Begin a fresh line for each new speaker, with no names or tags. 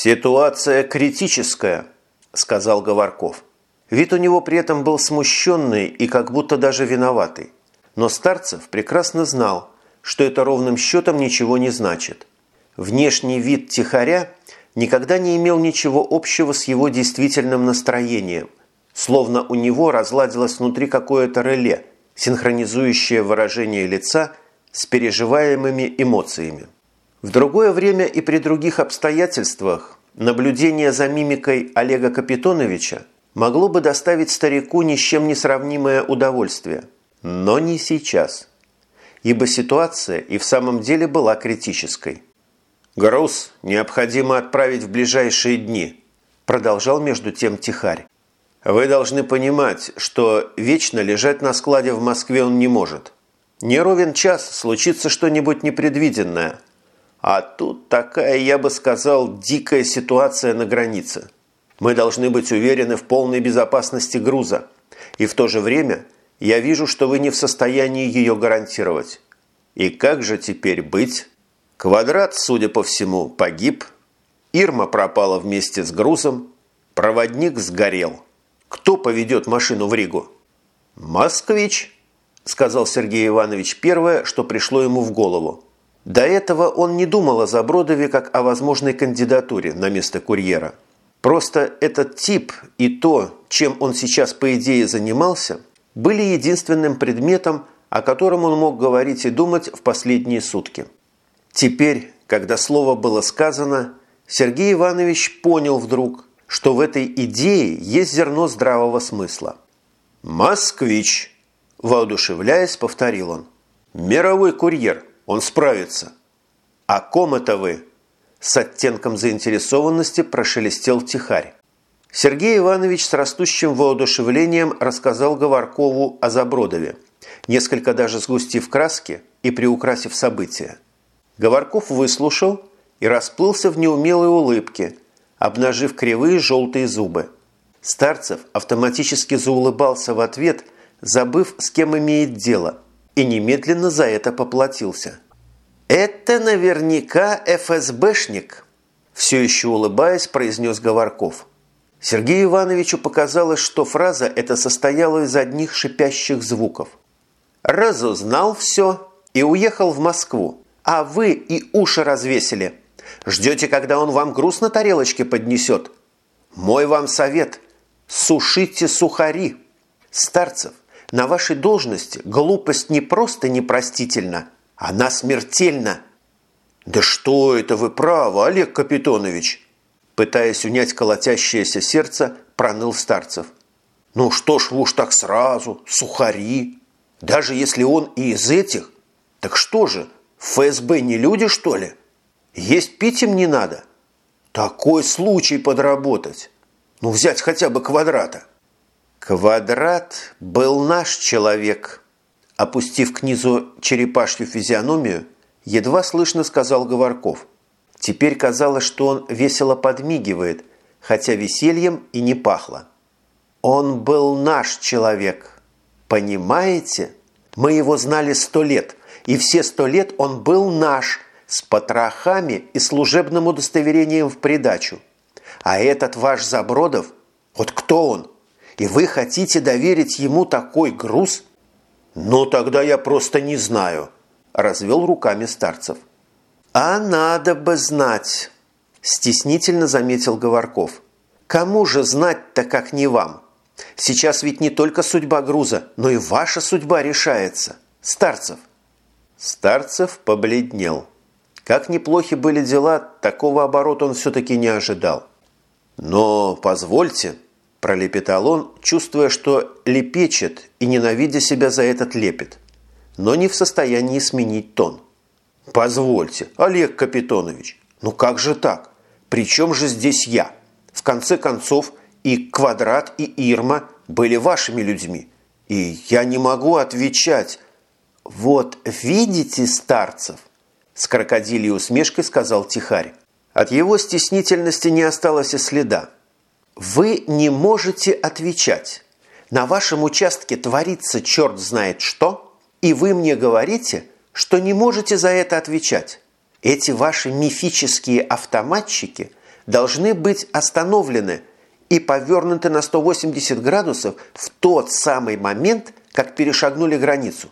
«Ситуация критическая», – сказал Говорков. Вид у него при этом был смущенный и как будто даже виноватый. Но Старцев прекрасно знал, что это ровным счетом ничего не значит. Внешний вид тихаря никогда не имел ничего общего с его действительным настроением, словно у него разладилось внутри какое-то реле, синхронизующее выражение лица с переживаемыми эмоциями. В другое время и при других обстоятельствах наблюдение за мимикой Олега Капитоновича могло бы доставить старику ни с чем не сравнимое удовольствие. Но не сейчас. Ибо ситуация и в самом деле была критической. «Груз необходимо отправить в ближайшие дни», продолжал между тем Тихарь. «Вы должны понимать, что вечно лежать на складе в Москве он не может. Не ровен час случится что-нибудь непредвиденное – а тут такая, я бы сказал, дикая ситуация на границе. Мы должны быть уверены в полной безопасности груза. И в то же время я вижу, что вы не в состоянии ее гарантировать. И как же теперь быть? Квадрат, судя по всему, погиб. Ирма пропала вместе с грузом. Проводник сгорел. Кто поведет машину в Ригу? «Москвич», – сказал Сергей Иванович первое, что пришло ему в голову. До этого он не думал о Забродове как о возможной кандидатуре на место курьера. Просто этот тип и то, чем он сейчас по идее занимался, были единственным предметом, о котором он мог говорить и думать в последние сутки. Теперь, когда слово было сказано, Сергей Иванович понял вдруг, что в этой идее есть зерно здравого смысла. «Москвич!» – воодушевляясь, повторил он. «Мировой курьер!» Он справится. О ком это вы? С оттенком заинтересованности прошелестел тихарь. Сергей Иванович с растущим воодушевлением рассказал Говоркову о Забродове, несколько даже сгустив краски и приукрасив события. Говорков выслушал и расплылся в неумелой улыбке, обнажив кривые желтые зубы. Старцев автоматически заулыбался в ответ, забыв, с кем имеет дело – и немедленно за это поплатился. «Это наверняка ФСБшник», – все еще улыбаясь, произнес Говорков. Сергею Ивановичу показалось, что фраза эта состояла из одних шипящих звуков. «Разузнал все и уехал в Москву, а вы и уши развесили. Ждете, когда он вам груз на тарелочке поднесет? Мой вам совет – сушите сухари. Старцев – на вашей должности глупость не просто непростительна, она смертельна. Да что это вы правы, Олег Капитонович? Пытаясь унять колотящееся сердце, проныл Старцев. Ну что ж вы уж так сразу, сухари. Даже если он и из этих, так что же, ФСБ не люди, что ли? Есть пить им не надо. Такой случай подработать. Ну, взять хотя бы квадрата. «Квадрат был наш человек», – опустив к низу черепашью физиономию, едва слышно сказал Говорков. Теперь казалось, что он весело подмигивает, хотя весельем и не пахло. «Он был наш человек. Понимаете? Мы его знали сто лет, и все сто лет он был наш, с потрохами и служебным удостоверением в придачу. А этот ваш Забродов, вот кто он?» И вы хотите доверить ему такой груз? Ну, тогда я просто не знаю, развел руками старцев. А надо бы знать, стеснительно заметил Говорков. Кому же знать-то, как не вам? Сейчас ведь не только судьба груза, но и ваша судьба решается. Старцев. Старцев побледнел. Как неплохи были дела, такого оборота он все-таки не ожидал. Но позвольте, – пролепетал он, чувствуя, что лепечет и ненавидя себя за этот лепет, но не в состоянии сменить тон. «Позвольте, Олег Капитонович, ну как же так? Причем же здесь я? В конце концов, и Квадрат, и Ирма были вашими людьми, и я не могу отвечать». «Вот видите, старцев?» – с крокодилей усмешкой сказал Тихарь. От его стеснительности не осталось и следа. Вы не можете отвечать. На вашем участке творится черт знает что, и вы мне говорите, что не можете за это отвечать. Эти ваши мифические автоматчики должны быть остановлены и повернуты на 180 градусов в тот самый момент, как перешагнули границу.